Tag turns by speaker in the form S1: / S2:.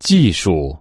S1: 技术。